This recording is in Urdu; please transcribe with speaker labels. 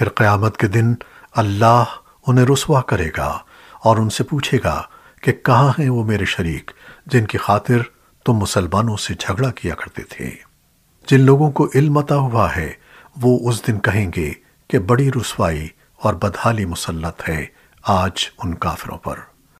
Speaker 1: پھر قیامت کے دن اللہ انہیں رسوا کرے گا اور ان سے پوچھے گا کہ کہاں ہیں وہ میرے شریک جن کی خاطر تم مسلمانوں سے جھگڑا کیا کرتے تھے۔ جن لوگوں کو علم عطا ہوا ہے، وہ اس دن کہیں گے کہ بڑی رسوائی اور بدحالی مسلط ہے آج ان کافروں پر۔